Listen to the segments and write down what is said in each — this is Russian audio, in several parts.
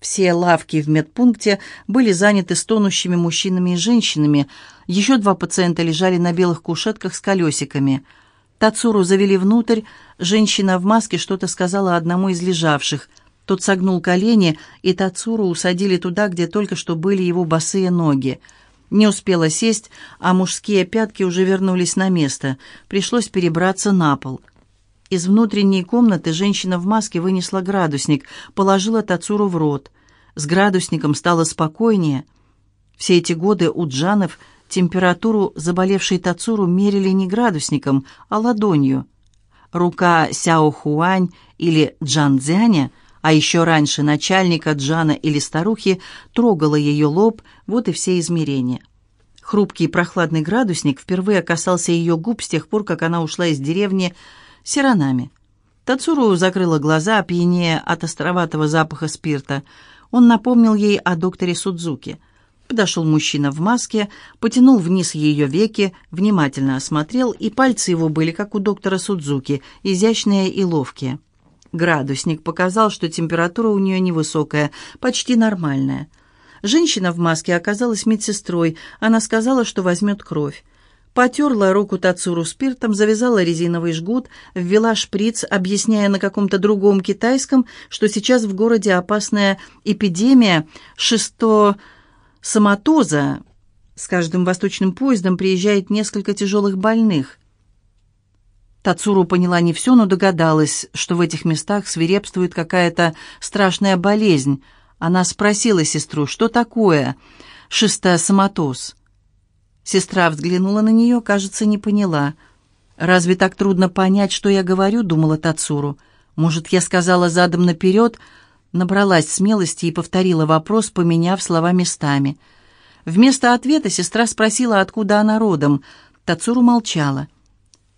Все лавки в медпункте были заняты стонущими мужчинами и женщинами. Еще два пациента лежали на белых кушетках с колесиками. Тацуру завели внутрь. Женщина в маске что-то сказала одному из лежавших. Тот согнул колени, и Тацуру усадили туда, где только что были его босые ноги. Не успела сесть, а мужские пятки уже вернулись на место. Пришлось перебраться на пол. Из внутренней комнаты женщина в маске вынесла градусник, положила Тацуру в рот. С градусником стало спокойнее. Все эти годы у Джанов температуру заболевшей Тацуру мерили не градусником, а ладонью. Рука Сяо Хуань или Джан Цзяня, а еще раньше начальника Джана или старухи, трогала ее лоб, вот и все измерения. Хрупкий прохладный градусник впервые касался ее губ с тех пор, как она ушла из деревни Сиранами. Тацуру закрыла глаза, опьянея от островатого запаха спирта. Он напомнил ей о докторе Судзуки. Подошел мужчина в маске, потянул вниз ее веки, внимательно осмотрел, и пальцы его были, как у доктора Судзуки, изящные и ловкие. Градусник показал, что температура у нее невысокая, почти нормальная. Женщина в маске оказалась медсестрой. Она сказала, что возьмет кровь. Потерла руку Тацуру спиртом, завязала резиновый жгут, ввела шприц, объясняя на каком-то другом китайском, что сейчас в городе опасная эпидемия шестосоматоза. С каждым восточным поездом приезжает несколько тяжелых больных. Тацуру поняла не все, но догадалась, что в этих местах свирепствует какая-то страшная болезнь. Она спросила сестру, что такое шестосоматоз. Сестра взглянула на нее, кажется, не поняла. «Разве так трудно понять, что я говорю?» — думала Тацуру. «Может, я сказала задом наперед?» Набралась смелости и повторила вопрос, поменяв слова местами. Вместо ответа сестра спросила, откуда она родом. Тацуру молчала.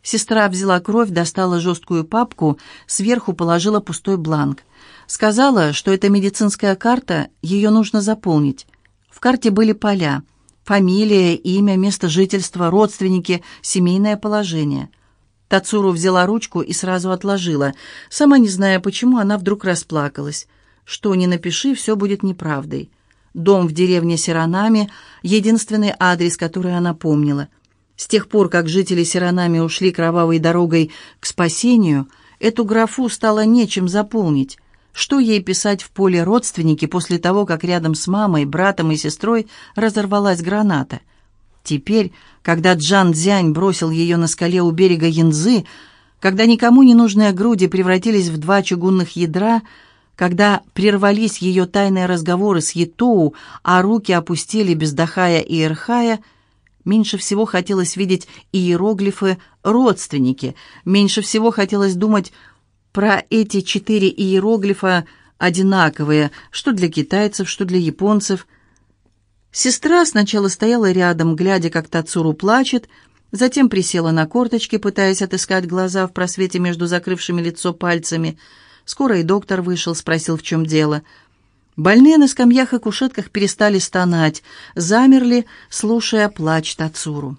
Сестра взяла кровь, достала жесткую папку, сверху положила пустой бланк. Сказала, что это медицинская карта, ее нужно заполнить. В карте были поля. Фамилия, имя, место жительства, родственники, семейное положение. Тацуру взяла ручку и сразу отложила. Сама не зная почему, она вдруг расплакалась. Что ни напиши, все будет неправдой. Дом в деревне Сиранами — единственный адрес, который она помнила. С тех пор, как жители Сиранами ушли кровавой дорогой к спасению, эту графу стало нечем заполнить. Что ей писать в поле родственники после того, как рядом с мамой, братом и сестрой разорвалась граната? Теперь, когда Джан Цзянь бросил ее на скале у берега Янзы, когда никому не нужные груди превратились в два чугунных ядра, когда прервались ее тайные разговоры с Етоу, а руки опустили без Дахая и Эрхая, меньше всего хотелось видеть иероглифы «родственники», меньше всего хотелось думать про эти четыре иероглифа одинаковые, что для китайцев, что для японцев. Сестра сначала стояла рядом, глядя, как Тацуру плачет, затем присела на корточки, пытаясь отыскать глаза в просвете между закрывшими лицо пальцами. Скоро и доктор вышел, спросил, в чем дело. Больные на скамьях и кушетках перестали стонать, замерли, слушая плач Тацуру.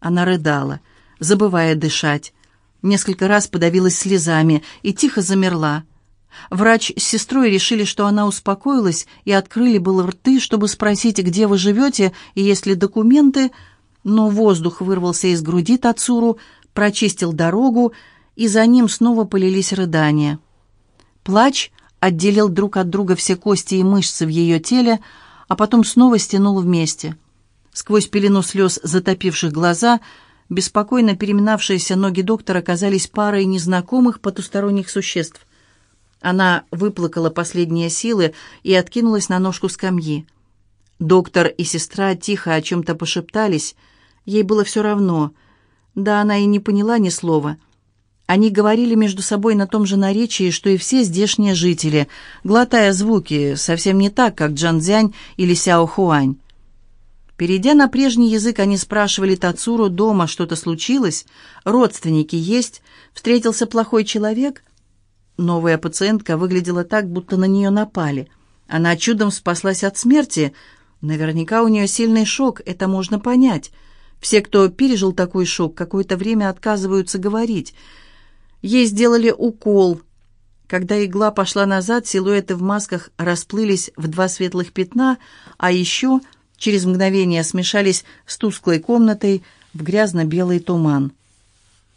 Она рыдала, забывая дышать несколько раз подавилась слезами и тихо замерла. Врач с сестрой решили, что она успокоилась, и открыли было рты, чтобы спросить, где вы живете и есть ли документы, но воздух вырвался из груди Тацуру, прочистил дорогу, и за ним снова полились рыдания. Плач отделил друг от друга все кости и мышцы в ее теле, а потом снова стянул вместе. Сквозь пелену слез, затопивших глаза, Беспокойно переминавшиеся ноги доктора казались парой незнакомых потусторонних существ. Она выплакала последние силы и откинулась на ножку скамьи. Доктор и сестра тихо о чем-то пошептались. Ей было все равно. Да, она и не поняла ни слова. Они говорили между собой на том же наречии, что и все здешние жители, глотая звуки, совсем не так, как Джанзянь или Сяо Хуань. Перейдя на прежний язык, они спрашивали Тацуру, дома что-то случилось, родственники есть, встретился плохой человек. Новая пациентка выглядела так, будто на нее напали. Она чудом спаслась от смерти. Наверняка у нее сильный шок, это можно понять. Все, кто пережил такой шок, какое-то время отказываются говорить. Ей сделали укол. Когда игла пошла назад, силуэты в масках расплылись в два светлых пятна, а еще через мгновение смешались с тусклой комнатой в грязно-белый туман.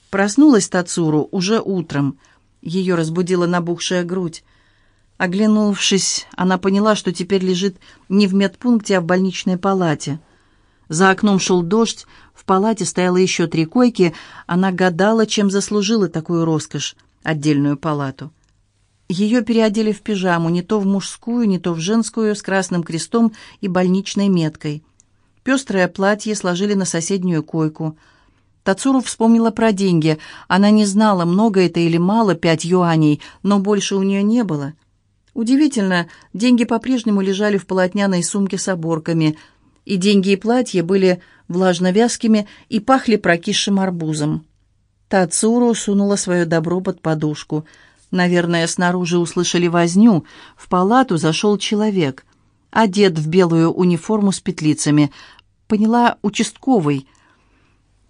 Проснулась Тацуру уже утром. Ее разбудила набухшая грудь. Оглянувшись, она поняла, что теперь лежит не в медпункте, а в больничной палате. За окном шел дождь, в палате стояло еще три койки. Она гадала, чем заслужила такую роскошь — отдельную палату. Ее переодели в пижаму, не то в мужскую, не то в женскую, с красным крестом и больничной меткой. Пестрое платье сложили на соседнюю койку. Тацуру вспомнила про деньги. Она не знала, много это или мало, пять юаней, но больше у нее не было. Удивительно, деньги по-прежнему лежали в полотняной сумке с оборками, и деньги и платье были влажно-вязкими и пахли прокисшим арбузом. Тацуру сунула свое добро под подушку — Наверное, снаружи услышали возню. В палату зашел человек, одет в белую униформу с петлицами. Поняла, участковый.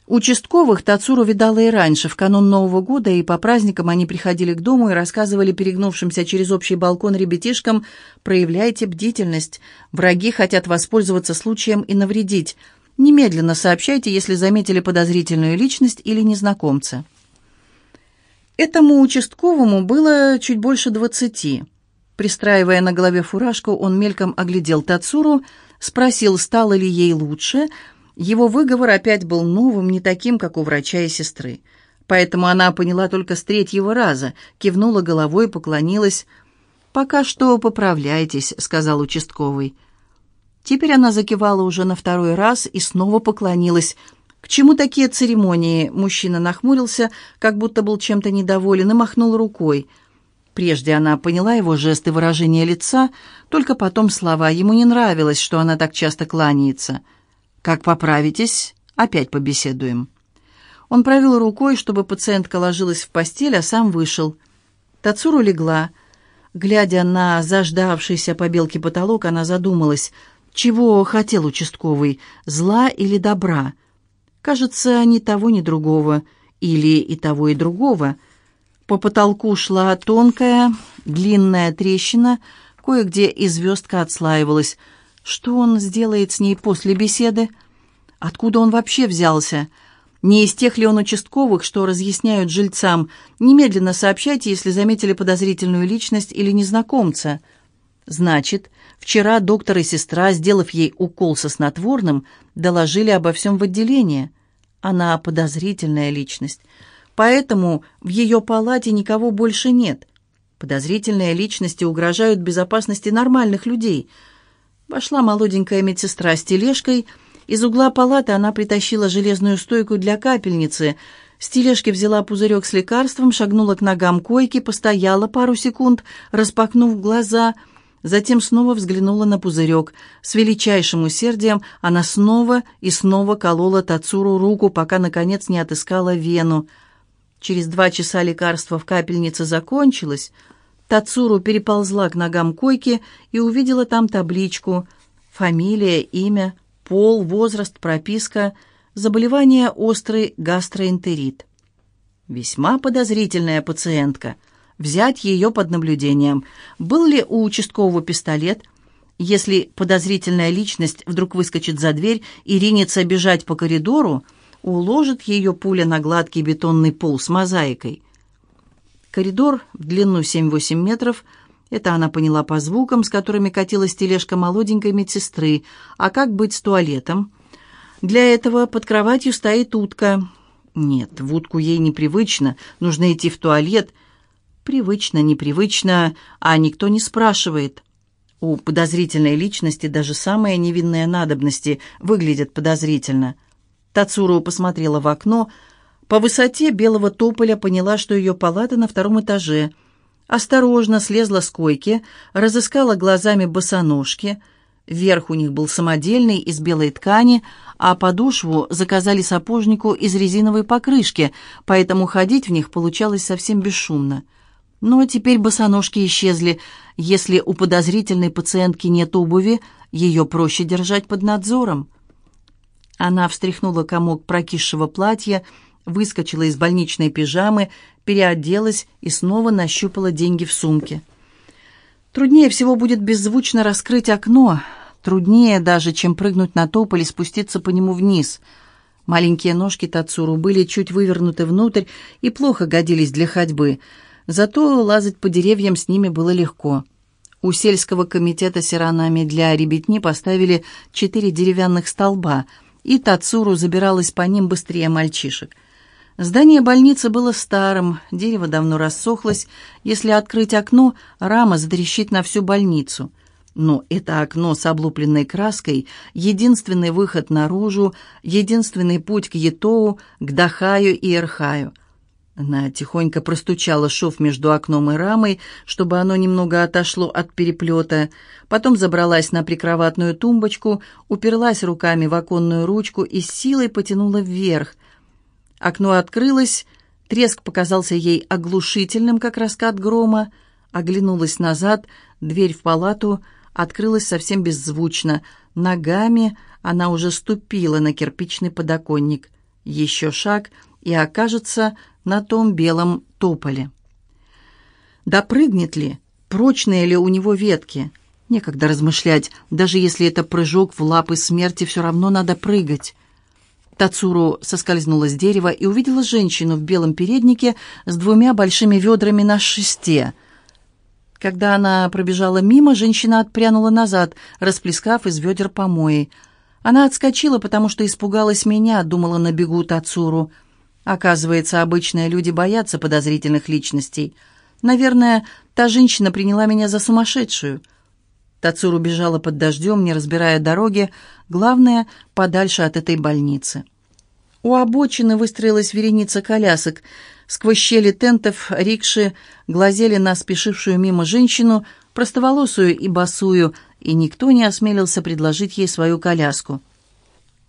Участковых Тацуру видала и раньше, в канун Нового года, и по праздникам они приходили к дому и рассказывали перегнувшимся через общий балкон ребятишкам «Проявляйте бдительность. Враги хотят воспользоваться случаем и навредить. Немедленно сообщайте, если заметили подозрительную личность или незнакомца». Этому участковому было чуть больше двадцати. Пристраивая на голове фуражку, он мельком оглядел Тацуру, спросил, стало ли ей лучше. Его выговор опять был новым, не таким, как у врача и сестры. Поэтому она поняла только с третьего раза, кивнула головой, поклонилась. «Пока что поправляйтесь», — сказал участковый. Теперь она закивала уже на второй раз и снова поклонилась — «К чему такие церемонии?» Мужчина нахмурился, как будто был чем-то недоволен, и махнул рукой. Прежде она поняла его жесты выражения лица, только потом слова. Ему не нравилось, что она так часто кланяется. «Как поправитесь? Опять побеседуем». Он провел рукой, чтобы пациентка ложилась в постель, а сам вышел. Тацуру легла. Глядя на заждавшийся по белке потолок, она задумалась, чего хотел участковый, зла или добра. Кажется, ни того, ни другого, или и того, и другого. По потолку шла тонкая, длинная трещина, кое-где и звездка отслаивалась. Что он сделает с ней после беседы? Откуда он вообще взялся? Не из тех ли он участковых, что разъясняют жильцам, немедленно сообщайте, если заметили подозрительную личность или незнакомца. Значит, вчера доктор и сестра, сделав ей укол со снотворным, доложили обо всем в отделение. Она подозрительная личность, поэтому в ее палате никого больше нет. Подозрительные личности угрожают безопасности нормальных людей. Вошла молоденькая медсестра с тележкой. Из угла палаты она притащила железную стойку для капельницы. С тележки взяла пузырек с лекарством, шагнула к ногам койки, постояла пару секунд, распахнув глаза — Затем снова взглянула на пузырек. С величайшим усердием она снова и снова колола Тацуру руку, пока, наконец, не отыскала вену. Через два часа лекарство в капельнице закончилось. Тацуру переползла к ногам койки и увидела там табличку «Фамилия, имя, пол, возраст, прописка, заболевание острый гастроэнтерит». Весьма подозрительная пациентка — взять ее под наблюдением. Был ли у участкового пистолет? Если подозрительная личность вдруг выскочит за дверь и ринется бежать по коридору, уложит ее пуля на гладкий бетонный пол с мозаикой. Коридор в длину 7-8 метров – это она поняла по звукам, с которыми катилась тележка молоденькой медсестры. А как быть с туалетом? Для этого под кроватью стоит утка. Нет, в утку ей непривычно, нужно идти в туалет – Привычно, непривычно, а никто не спрашивает. У подозрительной личности даже самые невинные надобности выглядят подозрительно. Тацуру посмотрела в окно. По высоте белого тополя поняла, что ее палата на втором этаже. Осторожно слезла с койки, разыскала глазами босоножки. Верх у них был самодельный, из белой ткани, а подошву заказали сапожнику из резиновой покрышки, поэтому ходить в них получалось совсем бесшумно. Но теперь босоножки исчезли. Если у подозрительной пациентки нет обуви, ее проще держать под надзором. Она встряхнула комок прокисшего платья, выскочила из больничной пижамы, переоделась и снова нащупала деньги в сумке. Труднее всего будет беззвучно раскрыть окно, труднее даже, чем прыгнуть на тополь и спуститься по нему вниз. Маленькие ножки Тацуру были чуть вывернуты внутрь и плохо годились для ходьбы, зато лазать по деревьям с ними было легко. У сельского комитета сиранами для ребятни поставили четыре деревянных столба, и Тацуру забиралась по ним быстрее мальчишек. Здание больницы было старым, дерево давно рассохлось. Если открыть окно, рама затрещит на всю больницу. Но это окно с облупленной краской — единственный выход наружу, единственный путь к Етоу, к Дахаю и Эрхаю. Она тихонько простучала шов между окном и рамой, чтобы оно немного отошло от переплета, потом забралась на прикроватную тумбочку, уперлась руками в оконную ручку и с силой потянула вверх — Окно открылось, треск показался ей оглушительным, как раскат грома. Оглянулась назад, дверь в палату открылась совсем беззвучно. Ногами она уже ступила на кирпичный подоконник. Еще шаг, и окажется на том белом тополе. Допрыгнет ли? Прочные ли у него ветки? Некогда размышлять. Даже если это прыжок в лапы смерти, все равно надо прыгать. Тацуру соскользнула с дерева и увидела женщину в белом переднике с двумя большими ведрами на шесте. Когда она пробежала мимо, женщина отпрянула назад, расплескав из ведер помои. Она отскочила, потому что испугалась меня, думала на бегу Тацуру. Оказывается, обычные люди боятся подозрительных личностей. Наверное, та женщина приняла меня за сумасшедшую. Тацуру бежала под дождем, не разбирая дороги, главное, подальше от этой больницы. У обочины выстроилась вереница колясок. Сквозь щели тентов рикши глазели на спешившую мимо женщину, простоволосую и босую, и никто не осмелился предложить ей свою коляску.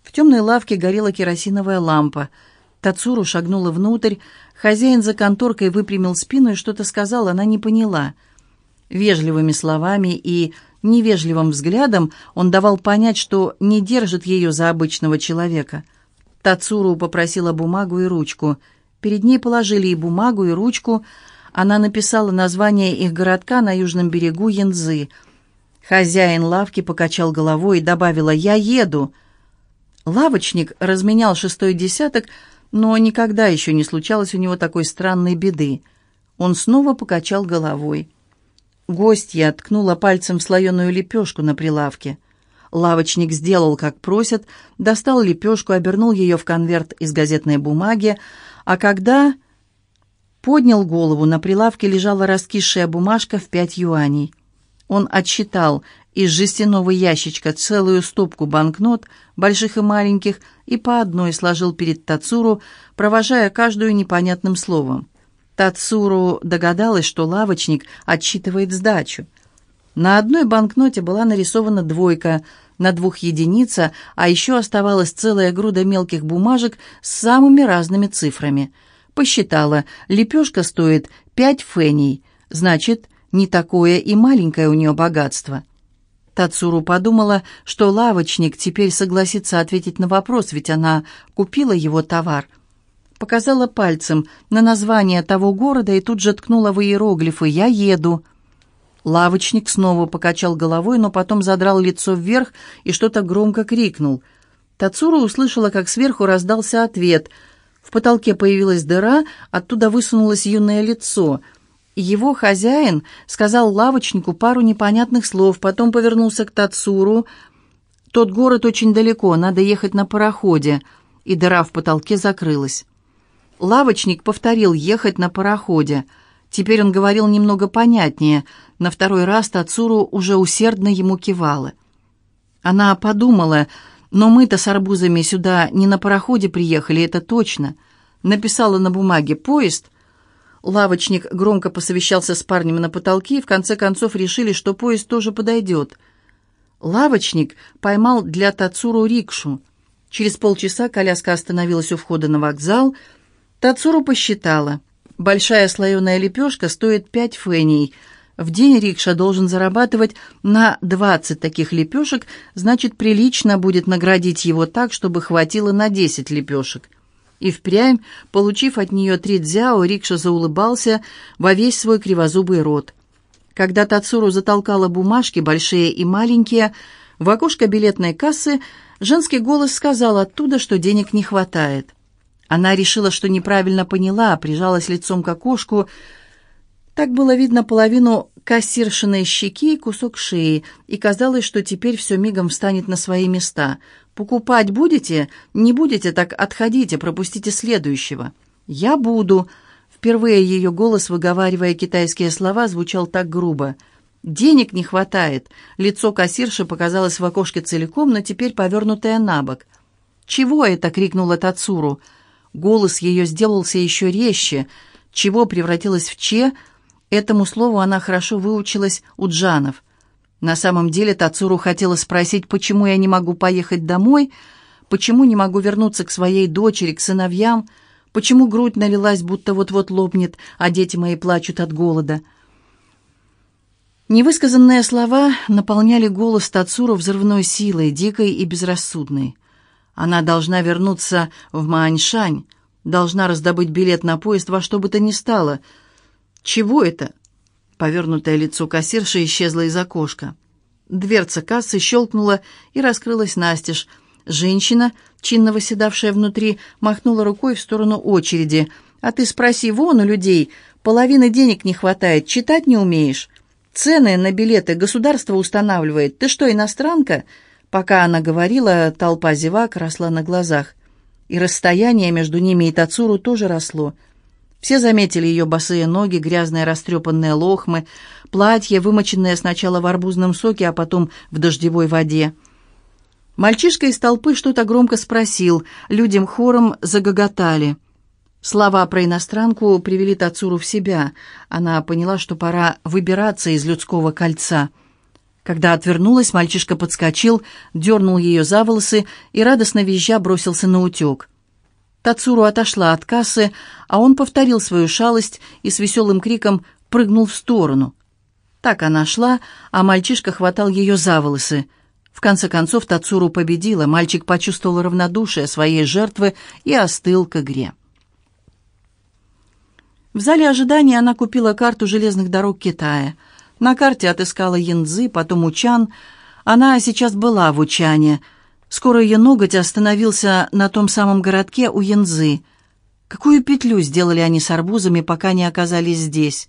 В темной лавке горела керосиновая лампа. Тацуру шагнула внутрь, хозяин за конторкой выпрямил спину и что-то сказал, она не поняла. Вежливыми словами и невежливым взглядом он давал понять, что не держит ее за обычного человека — Тацуру попросила бумагу и ручку. Перед ней положили и бумагу, и ручку. Она написала название их городка на южном берегу Янзы. Хозяин лавки покачал головой и добавила «Я еду». Лавочник разменял шестой десяток, но никогда еще не случалось у него такой странной беды. Он снова покачал головой. Гостья ткнула пальцем в слоеную лепешку на прилавке. Лавочник сделал, как просят, достал лепешку, обернул ее в конверт из газетной бумаги, а когда поднял голову, на прилавке лежала раскисшая бумажка в пять юаней. Он отсчитал из жестяного ящичка целую стопку банкнот, больших и маленьких, и по одной сложил перед Тацуру, провожая каждую непонятным словом. Тацуру догадалась, что лавочник отсчитывает сдачу. На одной банкноте была нарисована двойка, на двух единица, а еще оставалась целая груда мелких бумажек с самыми разными цифрами. Посчитала, лепешка стоит пять феней, значит, не такое и маленькое у нее богатство. Тацуру подумала, что лавочник теперь согласится ответить на вопрос, ведь она купила его товар. Показала пальцем на название того города и тут же ткнула в иероглифы «Я еду». Лавочник снова покачал головой, но потом задрал лицо вверх и что-то громко крикнул. Тацура услышала, как сверху раздался ответ. В потолке появилась дыра, оттуда высунулось юное лицо. Его хозяин сказал лавочнику пару непонятных слов, потом повернулся к Тацуру. «Тот город очень далеко, надо ехать на пароходе», и дыра в потолке закрылась. Лавочник повторил «ехать на пароходе». Теперь он говорил немного понятнее. На второй раз Тацуру уже усердно ему кивала. Она подумала, но мы-то с арбузами сюда не на пароходе приехали, это точно. Написала на бумаге «поезд». Лавочник громко посовещался с парнем на потолке, и в конце концов решили, что поезд тоже подойдет. Лавочник поймал для Тацуру рикшу. Через полчаса коляска остановилась у входа на вокзал. Тацуру посчитала — Большая слоеная лепешка стоит пять феней. В день рикша должен зарабатывать на двадцать таких лепешек, значит, прилично будет наградить его так, чтобы хватило на десять лепешек. И впрямь, получив от нее три дзяо, Рикша заулыбался во весь свой кривозубый рот. Когда Тацуру затолкала бумажки, большие и маленькие, в окошко билетной кассы женский голос сказал оттуда, что денег не хватает. Она решила, что неправильно поняла, прижалась лицом к окошку. Так было видно половину кассиршиной щеки и кусок шеи, и казалось, что теперь все мигом встанет на свои места. «Покупать будете? Не будете, так отходите, пропустите следующего». «Я буду». Впервые ее голос, выговаривая китайские слова, звучал так грубо. «Денег не хватает». Лицо кассирши показалось в окошке целиком, но теперь повернутое на бок. «Чего это?» — крикнула Тацуру. Голос ее сделался еще резче. «Чего» превратилось в «че», Этому слову она хорошо выучилась у Джанов. На самом деле Тацуру хотела спросить, почему я не могу поехать домой, почему не могу вернуться к своей дочери, к сыновьям, почему грудь налилась, будто вот-вот лопнет, а дети мои плачут от голода. Невысказанные слова наполняли голос Тацуру взрывной силой, дикой и безрассудной. Она должна вернуться в Мааньшань, должна раздобыть билет на поезд во что бы то ни стало — «Чего это?» Повернутое лицо кассирши исчезло из окошка. Дверца кассы щелкнула и раскрылась настежь. Женщина, чинно восседавшая внутри, махнула рукой в сторону очереди. «А ты спроси вон у людей, половины денег не хватает, читать не умеешь. Цены на билеты государство устанавливает. Ты что, иностранка?» Пока она говорила, толпа зевак росла на глазах. И расстояние между ними и Тацуру тоже росло. Все заметили ее босые ноги, грязные растрепанные лохмы, платье, вымоченное сначала в арбузном соке, а потом в дождевой воде. Мальчишка из толпы что-то громко спросил, людям хором загоготали. Слова про иностранку привели Тацуру в себя. Она поняла, что пора выбираться из людского кольца. Когда отвернулась, мальчишка подскочил, дернул ее за волосы и, радостно визжа, бросился на утек. Тацуру отошла от кассы, а он повторил свою шалость и с веселым криком прыгнул в сторону. Так она шла, а мальчишка хватал ее за волосы. В конце концов Тацуру победила, мальчик почувствовал равнодушие своей жертвы и остыл к игре. В зале ожидания она купила карту железных дорог Китая. На карте отыскала Янцзы, потом Учан. Она сейчас была в Учане – Скоро ее ноготь остановился на том самом городке у Янзы. Какую петлю сделали они с арбузами, пока не оказались здесь?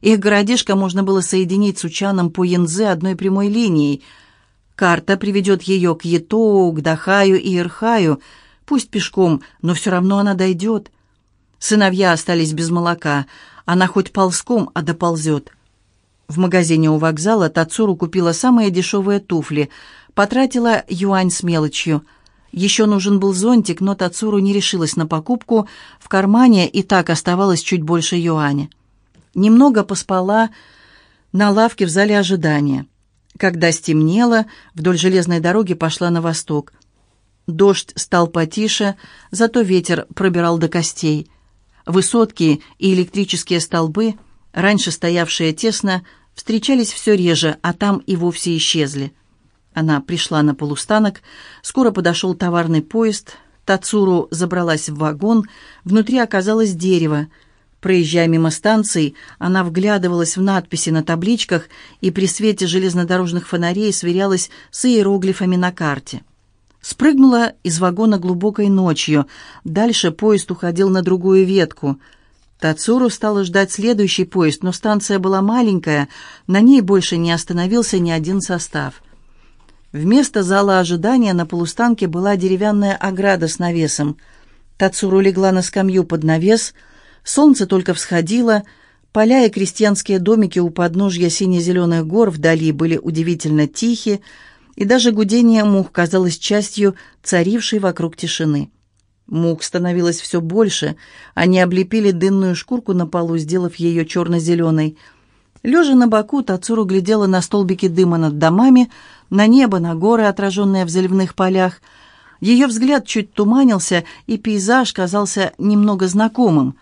Их городишко можно было соединить с Учаном по Янзе одной прямой линией. Карта приведет ее к Етоу, к Дахаю и Ирхаю. Пусть пешком, но все равно она дойдет. Сыновья остались без молока. Она хоть ползком, а доползет. В магазине у вокзала Тацуру купила самые дешевые туфли — Потратила юань с мелочью. Еще нужен был зонтик, но Тацуру не решилась на покупку. В кармане и так оставалось чуть больше юаня. Немного поспала на лавке в зале ожидания. Когда стемнело, вдоль железной дороги пошла на восток. Дождь стал потише, зато ветер пробирал до костей. Высотки и электрические столбы, раньше стоявшие тесно, встречались все реже, а там и вовсе исчезли. Она пришла на полустанок, скоро подошел товарный поезд, Тацуру забралась в вагон, внутри оказалось дерево. Проезжая мимо станции, она вглядывалась в надписи на табличках и при свете железнодорожных фонарей сверялась с иероглифами на карте. Спрыгнула из вагона глубокой ночью. Дальше поезд уходил на другую ветку. Тацуру стала ждать следующий поезд, но станция была маленькая, на ней больше не остановился ни один состав. Вместо зала ожидания на полустанке была деревянная ограда с навесом. Тацуру легла на скамью под навес, солнце только всходило, поля и крестьянские домики у подножья сине-зеленых гор вдали были удивительно тихи, и даже гудение мух казалось частью царившей вокруг тишины. Мух становилось все больше, они облепили дынную шкурку на полу, сделав ее черно-зеленой – Лежа на боку, Тацуру глядела на столбики дыма над домами, на небо, на горы, отраженные в заливных полях. Ее взгляд чуть туманился, и пейзаж казался немного знакомым.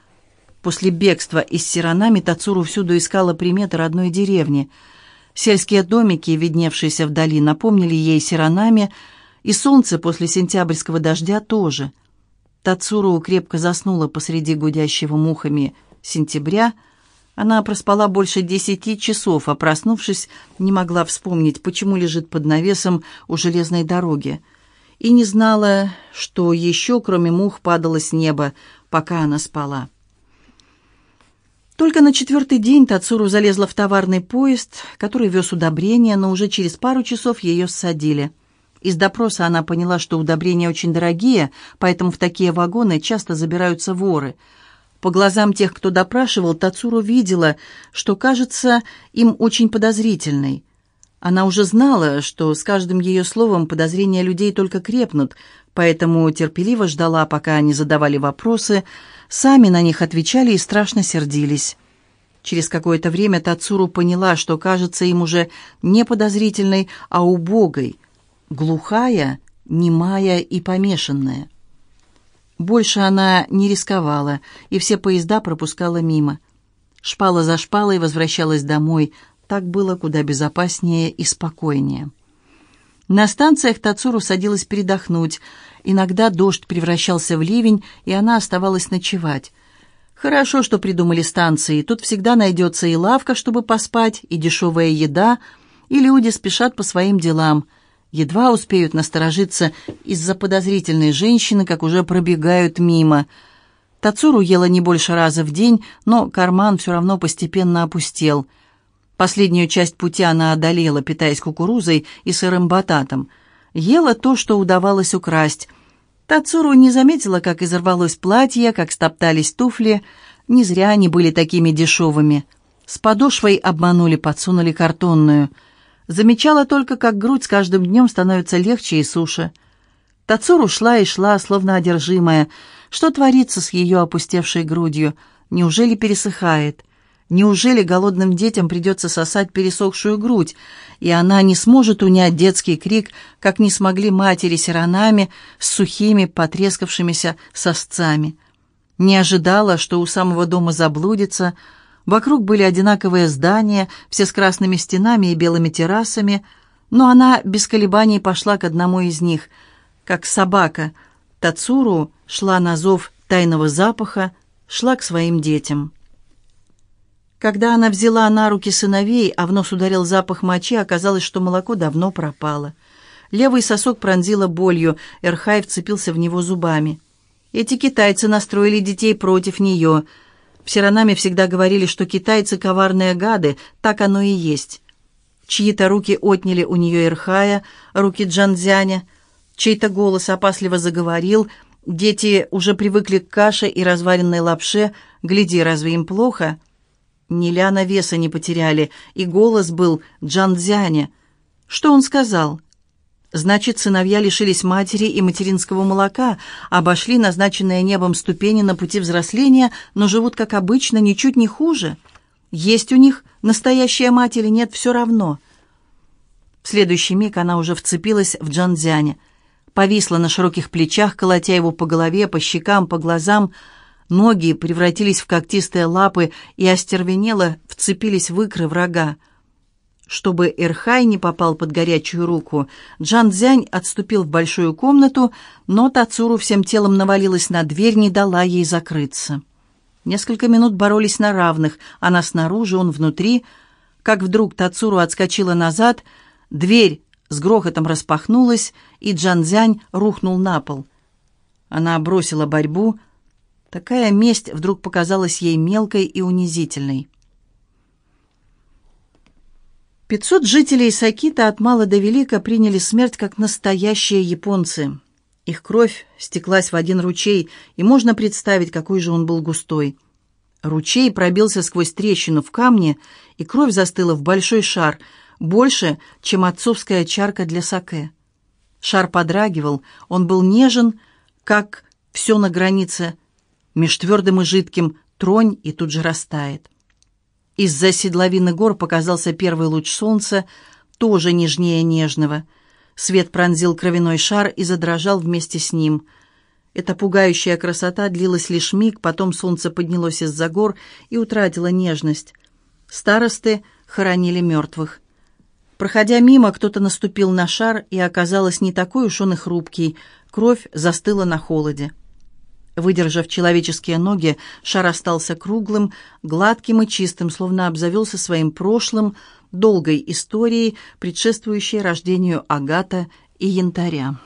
После бегства из Сиранами Тацуру всюду искала приметы родной деревни. Сельские домики, видневшиеся вдали, напомнили ей Сиранами, и солнце после сентябрьского дождя тоже. Тацуру крепко заснула посреди гудящего мухами сентября. Она проспала больше десяти часов, а проснувшись, не могла вспомнить, почему лежит под навесом у железной дороги. И не знала, что еще, кроме мух, падало с неба, пока она спала. Только на четвертый день Тацуру залезла в товарный поезд, который вез удобрения, но уже через пару часов ее ссадили. Из допроса она поняла, что удобрения очень дорогие, поэтому в такие вагоны часто забираются воры. По глазам тех, кто допрашивал, Тацуру видела, что кажется им очень подозрительной. Она уже знала, что с каждым ее словом подозрения людей только крепнут, поэтому терпеливо ждала, пока они задавали вопросы, сами на них отвечали и страшно сердились. Через какое-то время Тацуру поняла, что кажется им уже не подозрительной, а убогой, глухая, немая и помешанная. Больше она не рисковала, и все поезда пропускала мимо. Шпала за шпалой возвращалась домой. Так было куда безопаснее и спокойнее. На станциях Тацуру садилась передохнуть. Иногда дождь превращался в ливень, и она оставалась ночевать. Хорошо, что придумали станции. Тут всегда найдется и лавка, чтобы поспать, и дешевая еда, и люди спешат по своим делам. Едва успеют насторожиться из-за подозрительной женщины, как уже пробегают мимо. Тацуру ела не больше раза в день, но карман все равно постепенно опустел. Последнюю часть пути она одолела, питаясь кукурузой и сырым бататом. Ела то, что удавалось украсть – Тацуру не заметила, как изорвалось платье, как стоптались туфли. Не зря они были такими дешевыми. С подошвой обманули, подсунули картонную. Замечала только, как грудь с каждым днем становится легче и суше. Тацуру шла и шла, словно одержимая. Что творится с ее опустевшей грудью? Неужели пересыхает? Неужели голодным детям придется сосать пересохшую грудь, и она не сможет унять детский крик, как не смогли матери сиранами с сухими, потрескавшимися сосцами? Не ожидала, что у самого дома заблудится. Вокруг были одинаковые здания, все с красными стенами и белыми террасами, но она без колебаний пошла к одному из них, как собака. Тацуру шла на зов тайного запаха, шла к своим детям. Когда она взяла на руки сыновей, а в нос ударил запах мочи, оказалось, что молоко давно пропало. Левый сосок пронзила болью, Эрхай вцепился в него зубами. Эти китайцы настроили детей против нее. В Сиранаме всегда говорили, что китайцы коварные гады, так оно и есть. Чьи-то руки отняли у нее Эрхая, руки Джанзяня. Чей-то голос опасливо заговорил. Дети уже привыкли к каше и разваренной лапше. Гляди, разве им плохо?» Ни ляна веса не потеряли, и голос был Джанзяня. Что он сказал? Значит, сыновья лишились матери и материнского молока, обошли назначенные небом ступени на пути взросления, но живут, как обычно, ничуть не хуже. Есть у них настоящая мать или нет, все равно. В следующий миг она уже вцепилась в Джанзяня. Повисла на широких плечах, колотя его по голове, по щекам, по глазам, Ноги превратились в когтистые лапы и остервенело вцепились в икры врага. Чтобы Эрхай не попал под горячую руку, Джан Цзянь отступил в большую комнату, но Тацуру всем телом навалилась на дверь, не дала ей закрыться. Несколько минут боролись на равных, она снаружи, он внутри. Как вдруг Тацуру отскочила назад, дверь с грохотом распахнулась, и Джан Цзянь рухнул на пол. Она бросила борьбу, Такая месть вдруг показалась ей мелкой и унизительной. Пятьсот жителей Сакита от мала до велика приняли смерть как настоящие японцы. Их кровь стеклась в один ручей, и можно представить, какой же он был густой. Ручей пробился сквозь трещину в камне, и кровь застыла в большой шар, больше, чем отцовская чарка для саке. Шар подрагивал, он был нежен, как все на границе меж твердым и жидким тронь и тут же растает. Из-за седловины гор показался первый луч солнца, тоже нежнее нежного. Свет пронзил кровяной шар и задрожал вместе с ним. Эта пугающая красота длилась лишь миг, потом солнце поднялось из-за гор и утратило нежность. Старосты хоронили мертвых. Проходя мимо, кто-то наступил на шар, и оказалось не такой уж он и хрупкий. Кровь застыла на холоде. Выдержав человеческие ноги, шар остался круглым, гладким и чистым, словно обзавелся своим прошлым, долгой историей, предшествующей рождению агата и янтаря.